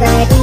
already.